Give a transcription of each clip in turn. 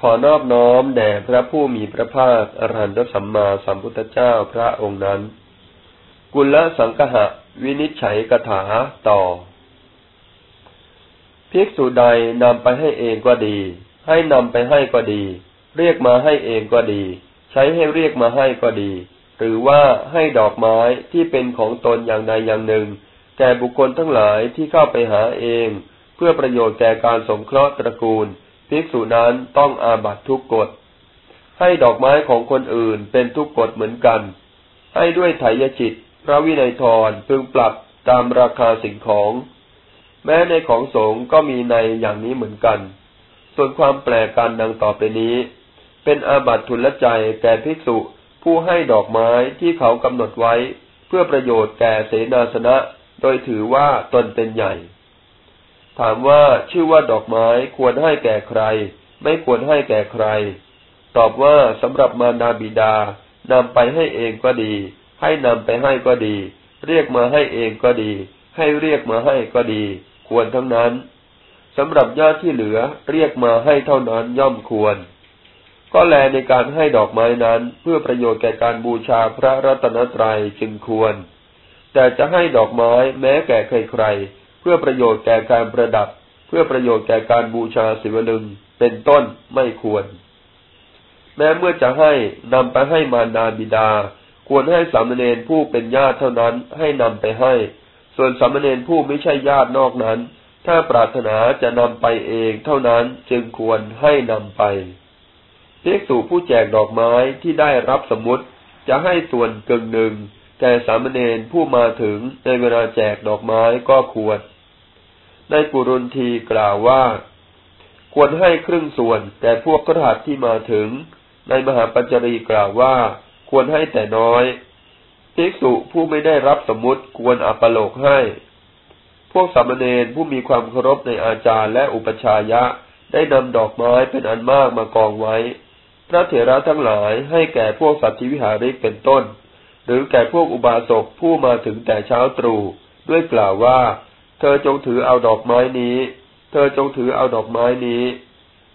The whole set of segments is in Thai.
ขอนอบน้อมแด่พระผู้มีพระภาคอรหันตสัมมาสัมพุทธเจ้าพระองค์นั้น กุลสังหะวินิจฉัยกถาต่อ ภิกษุใดนำไปให้เองก็ดี ให้นำไปให้ก็ดี เรียกมาให้เองก็ดี ใช้ให้เรียกมาให้ก็ดี หรือว่าให้ดอกไม้ที่เป็นของตนอย่างใดอย่างหนึ่ง แก่บุคคลทั้งหลายที่เข้าไปหาเอง เพื่อประโยชน์แก่การสงเคราะห์ตระกูล ภิกษุนั้นต้องอาบัตทุกกฎ ให้ดอกไม้ของคนอื่นเป็นทุกกฎเหมือนกัน ให้ด้วยไถยจิต พระวินัยทรพึงปรับตามราคาสิ่งของ แม้ในของสงฆ์ก็มีในอย่างนี้เหมือนกัน ส่วนความแปลกกันดังต่อไปนี้ เป็นอาบัตทุนละใจแก่ภิกษุผู้ให้ดอกไม้ที่เขากำหนดไว้ เพื่อประโยชน์แก่เสนาสนะ โดยถือว่าตนเป็นใหญ่ ถามว่าชื่อว่าดอกไม้ควรให้แก่ใคร ไม่ควรให้แก่ใคร ตอบว่าสำหรับมารดาบิดานำไปให้เองก็ดี ให้นำไปให้ก็ดี เรียกมาให้เองก็ดี ให้เรียกมาให้ก็ดี ควรทั้งนั้นสำหรับญาติที่เหลือเรียกมาให้เท่านั้นย่อมควร ก็แลในการให้ดอกไม้นั้นเพื่อประโยชน์แก่การบูชาพระรัตนตรัยจึงควร แต่จะให้ดอกไม้แม้แก่ใคร พื่อประโยชน์แก่การประดับ เพื่อประโยชน์แก่การบูชาศิวลึง เป็นต้นไม่ควร แม้เมื่อจะให้นำไปให้มารดาบิดา ควรให้สามเณรผู้เป็นญาติเท่านั้นให้นำไปให้ ส่วนสามเณรผู้ไม่ใช่ญาตินอกนั้น ถ้าปรารถนาจะนำไปเองเท่านั้นจึงควรให้นำไปเพียกสู่ผู้แจกดอกไม้ที่ได้รับสมมติจะให้ส่วนกึ่งหนึ่งแก่สามเณรผู้มาถึงในเวลาแจกดอกไม้ก็ควร ในปุรุนทีกล่าวว่า ควรให้ครึ่งส่วน แต่พวกกระหัตที่มาถึง ในมหาปัญจรีกล่าวว่า ควรให้แต่น้อยภิกษุผู้ไม่ได้รับสมมุติควรอปโลกให้ พวกสามเณรผู้มีความเคารพในอาจารย์และอุปชายะได้นำดอกไม้เป็นอันมากมากองไว้ พระเถระทั้งหลายให้แก่พวกสัตวิหาริกเป็นต้น หรือแก่พวกอุบาสกผู้มาถึงแต่เช้าตรู่ด้วยกล่าวว่า เธอจงถือเอาดอกไม้นี้ เธอจงถือเอาดอกไม้นี้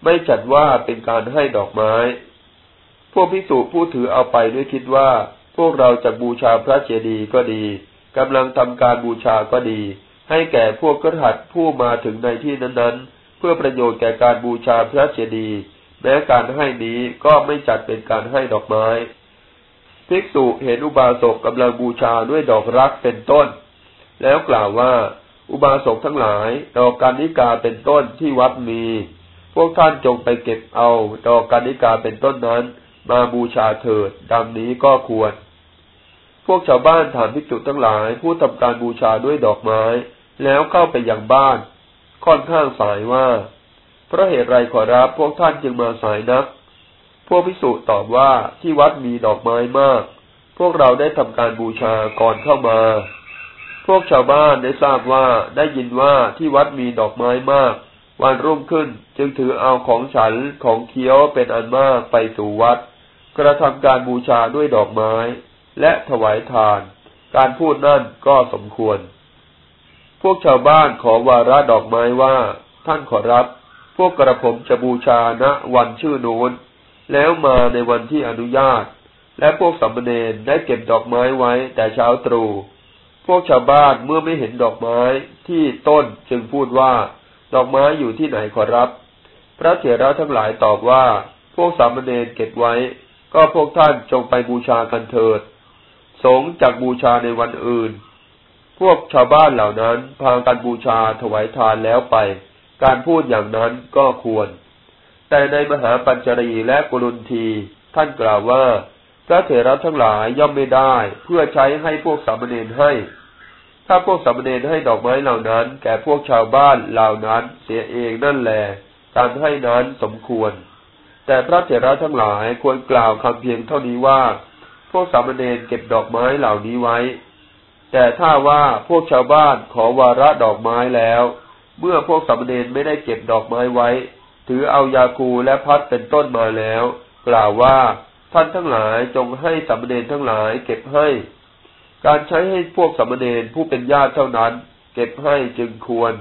ไม่จัดว่าเป็นการให้ดอกไม้ พวกพิสุผู้ถือเอาไปด้วยคิดว่า พวกเราจะบูชาพระเจดีย์ก็ดีกำลังทำการบูชาก็ดี ให้แก่พวกกระหัตผู้มาถึงในที่นั้นๆ เพื่อประโยชน์แก่การบูชาพระเจดีย์แม้การให้นี้ก็ไม่จัดเป็นการให้ดอกไม้ภิกษุเห็นอุบาสกกำลังบูชาด้วยดอกรักเป็นต้น แล้วกล่าวว่า อุบาสกทั้งหลายดอกกานิกาเป็นต้นที่วัดมี พวกท่านจงไปเก็บเอาดอกกานิกาเป็นต้นนั้น มาบูชาเถิดดังนี้ก็ควร พวกชาวบ้านถามภิกษุทั้งหลาย ผู้ทำการบูชาด้วยดอกไม้ แล้วเข้าไปยังบ้าน ค่อนข้างสายว่าเพราะเหตุไรขอรับพวกท่านจึงมาสายนัก พวกภิกษุตอบว่าที่วัดมีดอกไม้มาก พวกเราได้ทำการบูชาก่อนเข้ามา พวกชาวบ้านได้ทราบว่าได้ยินว่าที่วัดมีดอกไม้มาก วันรุ่งขึ้นจึงถือเอาของฉันของเคี้ยวเป็นอันมากไปสู่วัด กระทำการบูชาด้วยดอกไม้ และถวายทาน การพูดนั่นก็สมควร พวกชาวบ้านขอวาระดอกไม้ว่า ท่านขอรับ พวกกระผมจะบูชาณวันชื่อโน้นแล้วมาในวันที่อนุญาต และพวกสัมเณรได้เก็บดอกไม้ไว้แต่เช้าตรู่ พวกชาวบ้านเมื่อไม่เห็นดอกไม้ที่ต้นจึงพูดว่า ดอกไม้อยู่ที่ไหนขอรับ พระเถระทั้งหลายตอบว่า พวกสามเณรเก็บไว้ ก็พวกท่านจงไปบูชากันเถิด สงจากบูชาในวันอื่น พวกชาวบ้านเหล่านั้นพากันบูชาถวายทานแล้วไป การพูดอย่างนั้นก็ควร แต่ในมหาปัญจรีและกุลุนทีท่านกล่าวว่า ระเถระทั้งหลายย่อมไม่ได้ เพื่อใช้ให้พวกสามเณรให้ ถ้าพวกสามเณรให้ดอกไม้เหล่านั้น แก่พวกชาวบ้านเหล่านั้นเสียเองนั่นแหละการให้นั้นสมควร แต่พระเถระทั้งหลายควรกล่าวคำเพียงเท่านี้ว่า พวกสามเณรเก็บดอกไม้เหล่านี้ไว้ แต่ถ้าว่าพวกชาวบ้านขอวาระดอกไม้แล้ว เมื่อพวกสามเณรไม่ได้เก็บดอกไม้ไว้ ถือเอายาคูและพัดเป็นต้นมาแล้ว กล่าวว่า ท่านทั้งหลายจงให้สัมเณรทั้งหลาย เก็บให้ การใช้ให้พวกสัมเณรผู้เป็นญาติเท่านั้น เก็บให้จึงควร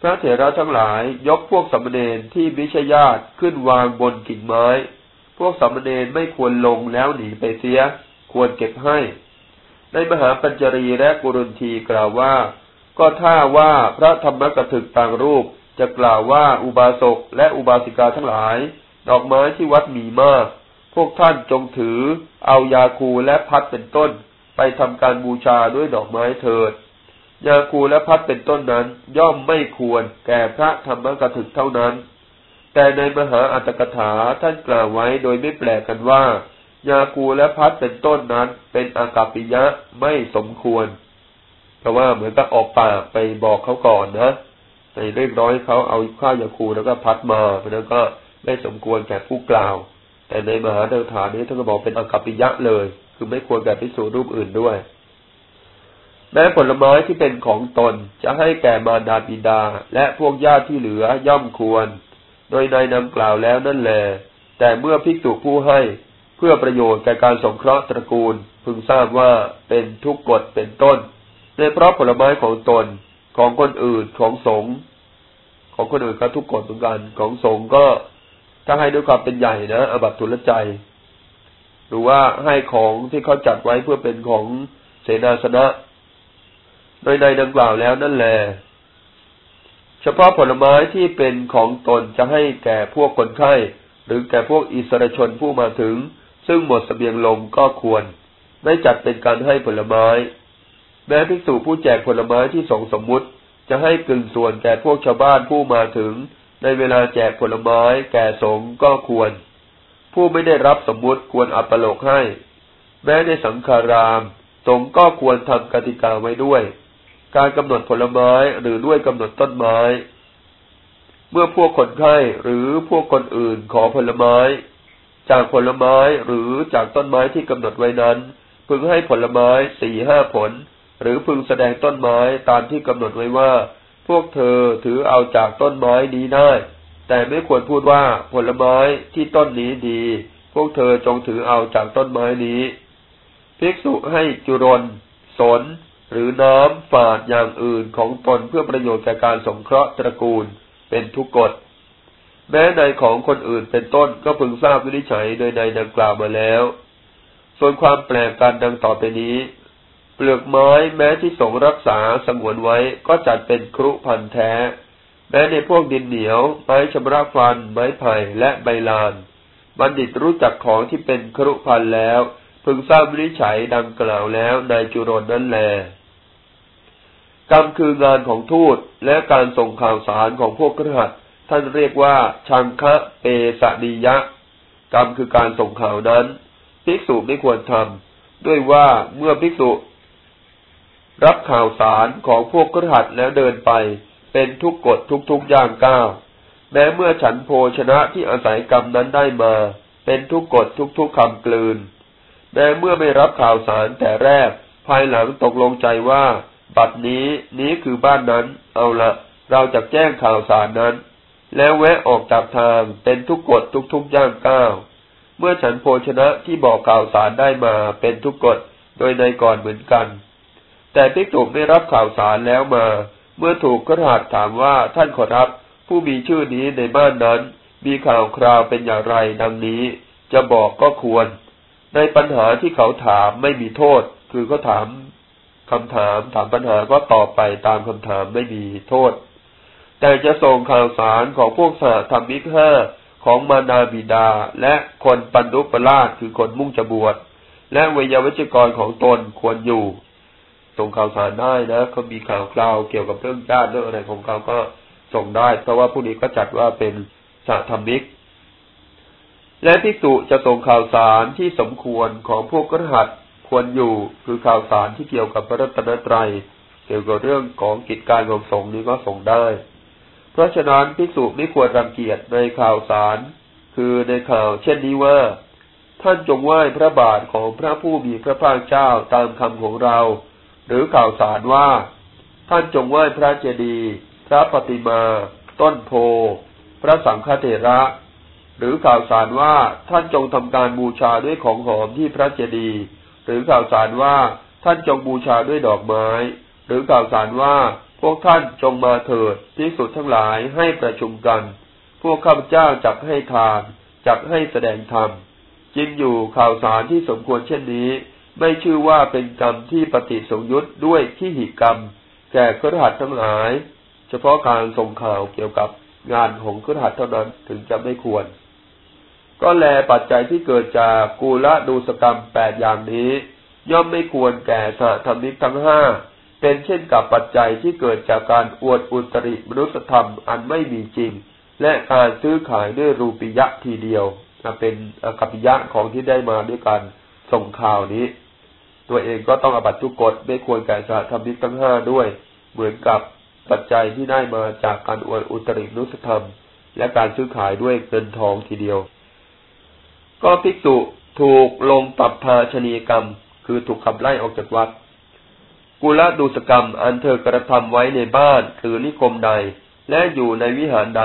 พระเถระทั้งหลายยกพวกสัมเณรที่มิชญาติขึ้นวางบนกิ่งไม้ พวกสัมเณรไม่ควรลงแล้วหนีไปเสีย ควรเก็บให้ ในมหาปัญจรีและกุรุนทีกล่าวว่า ก็ถ้าว่าพระธรรมกถึกต่างรูปจะกล่าวว่าอุบาสกและอุบาสิกาทั้งหลาย ดอกไม้ที่วัดมีมาก พวกท่านจงถือเอายาคูและพัดเป็นต้น ไปทำการบูชาด้วยดอกไม้เถิด ยาคูและพัดเป็นต้นนั้น ย่อมไม่ควรแก่พระธรรมกถึกเท่านั้น แต่ในมหาอัตถกถาท่านกล่าวไว้โดยไม่แปลกกันว่า ยาคูและพัดเป็นต้นนั้น เป็นอากาปิยะไม่สมควร เพราะว่าเหมือนกับออกปากไปบอกเขาก่อนนะไปเรียกร้อยเขาเอาข้าวยาคูแล้วก็พัดมาเพราะนั้นก็ไม่สมควรแก่ผู้กล่าว แต่ในมหาเดถานนี้ท่านก็บอกเป็นอกาปิยะเลย คือไม่ควรแก่พิสูรรูปอื่นด้วย แม้ผลไม้ที่เป็นของตนจะให้แก่มารดาบิดา และพวกญาติที่เหลือย่อมควร โดยในนำกล่าวแล้วนั่นแหละแต่เมื่อภิกษุผู้ให้เพื่อประโยชน์แก่การสงเคราะห์ตระกูล พึงทราบว่าเป็นทุกกฎเป็นต้นในเพราะผลไม้ของตนของคนอื่นของสงของคนอื่นก็ทุกกฎเหมือนกันของสงก็ ถ้าให้ด้วยความเป็นใหญ่นะอบัตทุลใจ หรือว่าให้ของที่เขาจัดไว้เพื่อเป็นของเสนาสนะโดยในดังกล่าวแล้วนั่นแหละเฉพาะผลไม้ที่เป็นของตนจะให้แก่พวกคนไข้ หรือแก่พวกอิสระชนผู้มาถึง ซึ่งหมดสเสบียงลงก็ควร ไม่จัดเป็นการให้ผลไม้ แม้ภิกษุผู้แจกผลไม้ที่สงสมมุติ จะให้กึ่งส่วนแก่พวกชาวบ้านผู้มาถึง ในเวลาแจกผลไม้แก่สงก็ควร ผู้ไม่ได้รับสมมุติควรอัปโลกให้ แม้ในสังฆาราม สงก็ควรทำกติกาไว้ด้วย การกำหนดผลไม้หรือด้วยกำหนดต้นไม้ เมื่อพวกคนไข้หรือพวกคนอื่นขอผลไม้ จากผลไม้หรือจากต้นไม้ที่กำหนดไว้นั้น พึงให้ผลไม้สี่ห้าผล หรือพึงแสดงต้นไม้ตามที่กำหนดไว้ว่า พวกเธอถือเอาจากต้นไม้นี้ได้ แต่ไม่ควรพูดว่าผลไม้ที่ต้นนี้ดี พวกเธอจงถือเอาจากต้นไม้นี้ภิกษุให้จุรน สน หรือน้ำฝาดอย่างอื่นของตนเพื่อประโยชน์แก่การสงเคราะห์ตระกูลเป็นทุกกฎ แม้ในของคนอื่นเป็นต้นก็พึงทราบวินิจฉัยโดยในดังกล่าวมาแล้ว ส่วนความแปลกกันดังต่อไปนี้ เปลือกไม้แม้ที่สงรักษาสงวนไว้ก็จัดเป็นครุพันแท้ แม้ในพวกดินเหนียว ไม้ชำระฟัน ไม้ไผ่และใบลาน บัณฑิตรู้จักของที่เป็นครุพันแล้ว พึงทราบวิจัยดังกล่าวแล้วในจุรนนั่นแลกรรมคืองานของทูตและการส่งข่าวสารของพวกกระหัตท่านเรียกว่าชังคะเปสดียะ กรรมคือการส่งข่าวนั้น ภิกษุไม่ควรทำด้วยว่าเมื่อภิกษุ รับข่าวสารของพวกกระหัตแล้วเดินไป เป็นทุกกฎทุกๆย่างก้าวแม้เมื่อฉันโภชนะที่อาศัยกรรมนั้นได้มา เป็นทุกกฎทุกๆคำกลืน แม้เมื่อไม่รับข่าวสารแต่แรก ภายหลังตกลงใจว่า บัดนี้นี้คือบ้านนั้น เอาละเราจะแจ้งข่าวสารนั้น แล้วแวะออกจากทางเป็นทุกกฎทุกๆย่างก้าวเมื่อฉันโภชนะที่บอกข่าวสารได้มาเป็นทุกกฎโดยในก่อนเหมือนกัน แต่ภิกษุไม่รับข่าวสารแล้วมา เมื่อถูกกระหัดถามว่าท่านขอรับ ผู้มีชื่อนี้ในบ้านนั้น มีข่าวคราวเป็นอย่างไรดังนี้ จะบอกก็ควร ในปัญหาที่เขาถามไม่มีโทษ คือเขาถามคำถามถามปัญหาก็ตอบไปตามคำถามไม่มีโทษ แต่จะส่งข่าวสารของพวกสาธรรมิกห้าของมานาบิดาและคนปันดุปราชคือคนมุ่งจะบวชและวิยาวัจกรของตนควรอยู่ ส่งข่าวสารได้นะเขามีข่าวคราวเกี่ยวกับเรื่องญาติเรื่องอะไรของเขาก็ส่งได้ เพราะว่าผู้นี้ก็จัดว่าเป็นสาธรรมิก และพิสุจะส่งข่าวสารที่สมควรของพวกกระหัตควรอยู่คือข่าวสารที่เกี่ยวกับพระรัตนตรัยเกี่ยวกับเรื่องของกิจการของสงฆ์นี้ก็ส่งได้ เพราะฉะนั้นภิกษุไม่ควรรังเกียจในข่าวสาร คือในข่าวเช่นนี้ว่า ท่านจงไหว้พระบาทของพระผู้มีพระภาคเจ้าตามคำของเรา หรือข่าวสารว่า ท่านจงไหว้พระเจดีย์พระปฏิมา ต้นโพ พระสังฆเถระ หรือข่าวสารว่าท่านจงทำการบูชาด้วยของหอมที่พระเจดีย์หรือข่าวสารว่าท่านจงบูชาด้วยดอกไม้ หรือข่าวสารว่าพวกท่านจงมาเถิดที่สุดทั้งหลายให้ประชุมกัน พวกข้าพเจ้าจักให้ทานจักให้แสดงธรรมจินอยู่ข่าวสารที่สมควรเช่นนี้ ไม่ชื่อว่าเป็นกรรมที่ปฏิสงยุตด้วยที่หิกรรม แก่ครหัสทั้งหลาย เฉพาะการส่งข่าวเกี่ยวกับงานของครหัสเท่านั้นถึงจะไม่ควร ก็แลปัจจัยที่เกิดจากกูละดูสกรรมแปดอย่างนี้ ย่อมไม่ควรแก่สธรรมิกทั้งห้าเป็นเช่นกับปัจจัยที่เกิดจากการอวดอุตริมนุสธรรมอันไม่มีจริง และการซื้อขายด้วยรูปิยะทีเดียวเป็นกัปปิยะของที่ได้มาด้วยการส่งข่าวนี้ ตัวเองก็ต้องอบัตทุกกฎไม่ควรแก่สาธรรมิกทั้งห้าด้วย เหมือนกับปัจจัยที่ได้มาจากการอวดอุตรินุสธรรม และการซื้อขายด้วยเงินทองทีเดียว ก็ภิกษุถูกลงปรับภาชนีกรรม คือถูกขับไล่ออกจากวัด กุลดูสกรรม อันเธอกระทำไว้ในบ้านหรือนิคมใด และอยู่ในวิหารใด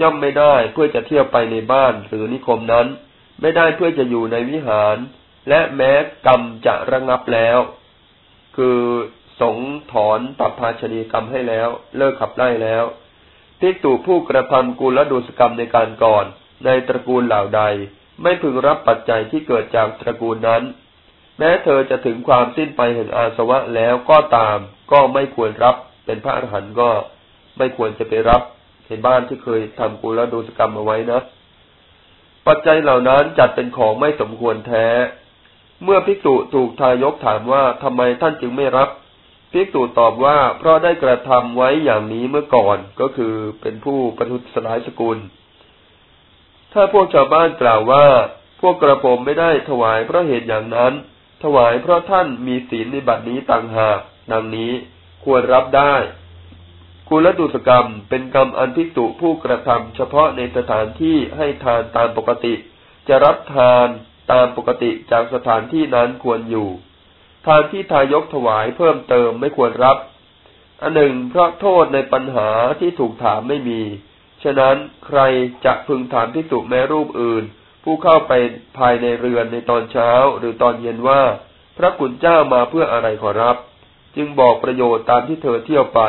ย่อมไม่ได้เพื่อจะเที่ยวไปในบ้านหรือนิคมนั้น ไม่ได้เพื่อจะอยู่ในวิหาร และแม้กรรมจะระงับแล้ว คือสงถอนตับภาชนีกรรมให้แล้ว เลิกขับไล่แล้วภิกษุผู้กระทำกุลดูสกรรมในการก่อน ในตระกูลเหล่าใด ไม่พึงรับปัจจัยที่เกิดจากตระกูลนั้น แม้เธอจะถึงความสิ้นไปแห่งอาสวะแล้วก็ตาม ก็ไม่ควรรับเป็นพระอรหันต์ก็ไม่ควรจะไปรับในบ้านที่เคยทำกุลดูสกรรมเอาไว้นะ ปัจจัยเหล่านั้นจัดเป็นของไม่สมควรแท้ เมื่อภิกษุถูกทายกถามว่าทำไมท่านจึงไม่รับ ภิกษุตอบว่าเพราะได้กระทำไว้อย่างนี้เมื่อก่อนก็คือเป็นผู้ประทุษร้ายสกุล ถ้าพวกชาวบ้านกล่าวว่า พวกกระผมไม่ได้ถวายเพราะเหตุอย่างนั้น ถวายเพราะท่านมีศีลในบัดนี้ต่างหากดังนี้ควรรับได้กุลดุสกรรมเป็นกรรมอันพิจุผู้กระทำเฉพาะในสถานที่ให้ทานตามปกติ จะรับทาน ตามปกติจากสถานที่นั้นควรอยู่ ทานที่ทายกถวายเพิ่มเติมไม่ควรรับ อันหนึ่งเพราะโทษในปัญหาที่ถูกถามไม่มี ฉะนั้นใครจะพึงถามพิจุแม้รูปอื่น ผู้เข้าไปภายในเรือนในตอนเช้าหรือตอนเย็นว่า พระกุณเจ้ามาเพื่ออะไรขอรับ จึงบอกประโยชน์ตามที่เธอเที่ยวไป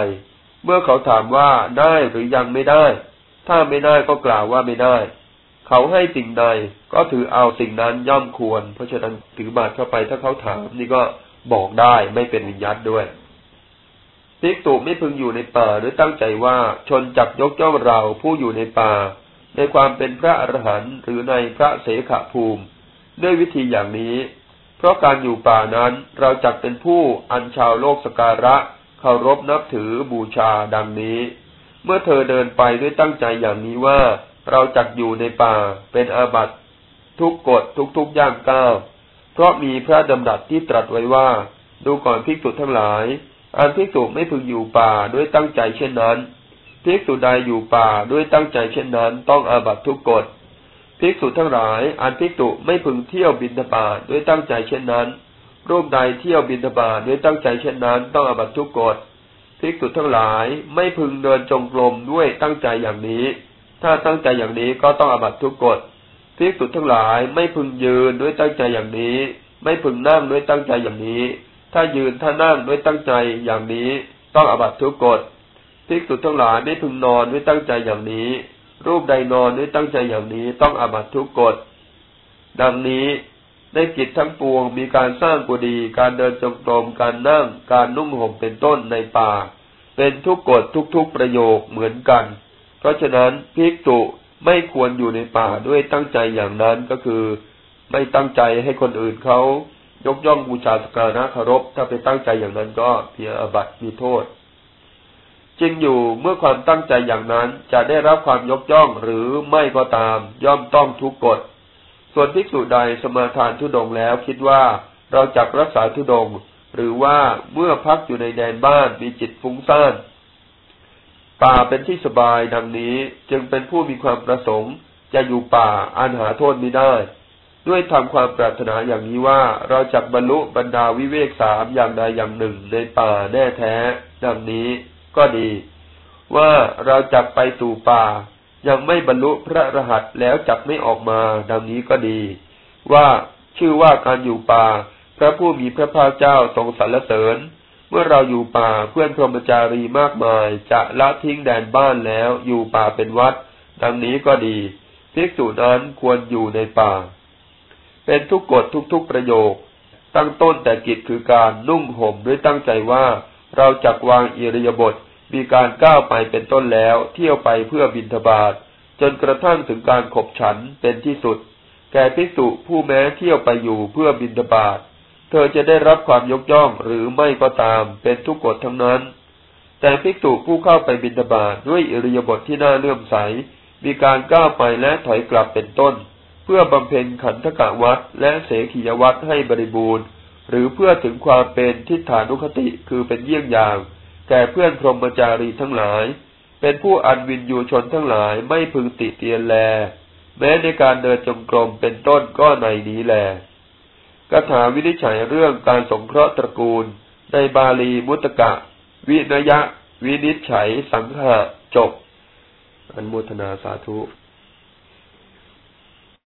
เมื่อเขาถามว่าได้หรือยังไม่ได้ ถ้าไม่ได้ก็กล่าวว่าไม่ได้ เขาให้สิ่งใดก็ถือเอาสิ่งนั้นย่อมควร เพราะฉะนั้นถือบาตรเข้าไปถ้าเขาถาม นี่ก็บอกได้ไม่เป็นวิญญาตด้วยภิกษุไม่พึงอยู่ในป่าหรือตั้งใจว่าชนจับยกเจ้าเราผู้อยู่ในป่า ในความเป็นพระอรหันต์หรือในพระเสขภูมิ ด้วยวิธีอย่างนี้ เพราะการอยู่ป่านั้นเราจักเป็นผู้อันชาวโลกสการะเคารพนับถือบูชาดังนี้ เมื่อเธอเดินไปด้วยตั้งใจอย่างนี้ว่า เราจักอยู่ในป่าเป็นอาบัตทุกกฎทุกๆย่างก้าวเพราะมีพระดำรัสที่ตรัสไว้ว่า ดูก่อนภิกษุทั้งหลาย อันภิกษุไม่พึงอยู่ป่าด้วยตั้งใจเช่นนั้นภิกษุใดอยู่ป่าด้วยตั้งใจเช่นนั้น ต้องอาบัตทุกกฎภิกษุทั้งหลาย อันภิกษุไม่พึงเที่ยวบินทบาทด้วยตั้งใจเช่นนั้น รูปใดเที่ยวบินทบาทด้วยตั้งใจเช่นนั้น ต้องอาบัตทุกกฎภิกษุทั้งหลายไม่พึงเดินจงกรมด้วยตั้งใจอย่างนี้ ถ้าตั้งใจอย่างนี้ก็ต้องอาบัตทุกกฎภิกษุทั้งหลายไม่พึงยืนด้วยตั้งใจอย่างนี้ ไม่พึงนั่งด้วยตั้งใจอย่างนี้ ถ้ายืนถ้านั่งด้วยตั้งใจอย่างนี้ ต้องอาบัตทุกกฎภิกษุทั้งหลายไม่พึงนอนด้วยตั้งใจอย่างนี้ รูปใดนอนด้วยตั้งใจอย่างนี้ ต้องอาบัตทุกกฎดังนี้ในกิจทั้งปวงมีการสร้างกุฏิการเดินจงกรมการนั่ง การนุ่งห่มเป็นต้นในป่า เป็นทุกกฎทุกๆประโยคเหมือนกัน ราะฉะนั้นภิกษุไม่ควรอยู่ในป่าด้วยตั้งใจอย่างนั้นก็คือ ไม่ตั้งใจให้คนอื่นเขายกย่องบูชาสการะคารพถ้าไปตั้งใจอย่างนั้นก็เพียอบัตมีโทษจริงอยู่เมื่อความตั้งใจอย่างนั้นจะได้รับความยกย่องหรือไม่ก็ตาม ย่อมต้องทุกกฎ ส่วนภิกษุใดสมาทานทุดงแล้วคิดว่าเราจักรักษาทุดง หรือว่าเมื่อพักอยู่ในแดนบ้านมีจิตฟุ้งซ่าน ป่าเป็นที่สบายดังนี้จึงเป็นผู้มีความประสงค์ จะอยู่ป่าอันหาโทษไม่ได้ ด้วยทำความปรารถนาอย่างนี้ว่าเราจักบรรลุบรรดาวิเวกสามอย่างใดอย่างหนึ่งในป่าแน่แท้ ดังนี้ก็ดี ว่าเราจักไปสู่ป่า ยังไม่บรรลุพระรหัสแล้วจักไม่ออกมา ดังนี้ก็ดี ว่าชื่อว่าการอยู่ป่า พระผู้มีพระภาคเจ้าทรงสรรเสริญ เมื่อเราอยู่ป่าเพื่อนพรหมจารีมากมาย จะละทิ้งแดนบ้านแล้วอยู่ป่าเป็นวัด ดังนี้ก็ดีภิกษุนั้นควรอยู่ในป่า เป็นทุกกฎทุกๆประโยค ตั้งต้นแต่กิจคือการนุ่งห่มด้วยตั้งใจว่า เราจักวางอิริยาบถมีการก้าวไปเป็นต้นแล้ว เที่ยวไปเพื่อบินทบาทจนกระทั่งถึงการขบฉันเป็นที่สุด แก่ภิกษุผู้แม้เที่ยวไปอยู่เพื่อบินทบาท อจะได้รับความยกย่องหรือไม่ก็ตามเป็นทุกกฎทั้งนั้น แต่ภิกษุผู้เข้าไปบินทบาทด้วยอิริยาบถทที่น่าเลื่อมใส มีการก้าวไปและถอยกลับเป็นต้น เพื่อบำเพ็ญขันธกะวัดและเสขียวัดให้บริบูรณ์ หรือเพื่อถึงความเป็นทิฏฐานุคติคือเป็นเยี่ยงอย่าง แก่เพื่อนพรหมจารีทั้งหลาย เป็นผู้อันวินยูชนทั้งหลายไม่พึงติเตียนแล แม้ในการเดินจงกรมเป็นต้นก็ในนี้แล คาถาวินิจฉัยเรื่องการสงเคราะห์ตระกูล ในบาลีมุตกะ วินยะ วินิจฉัยสังหะจบ อันโมทนาสาธุ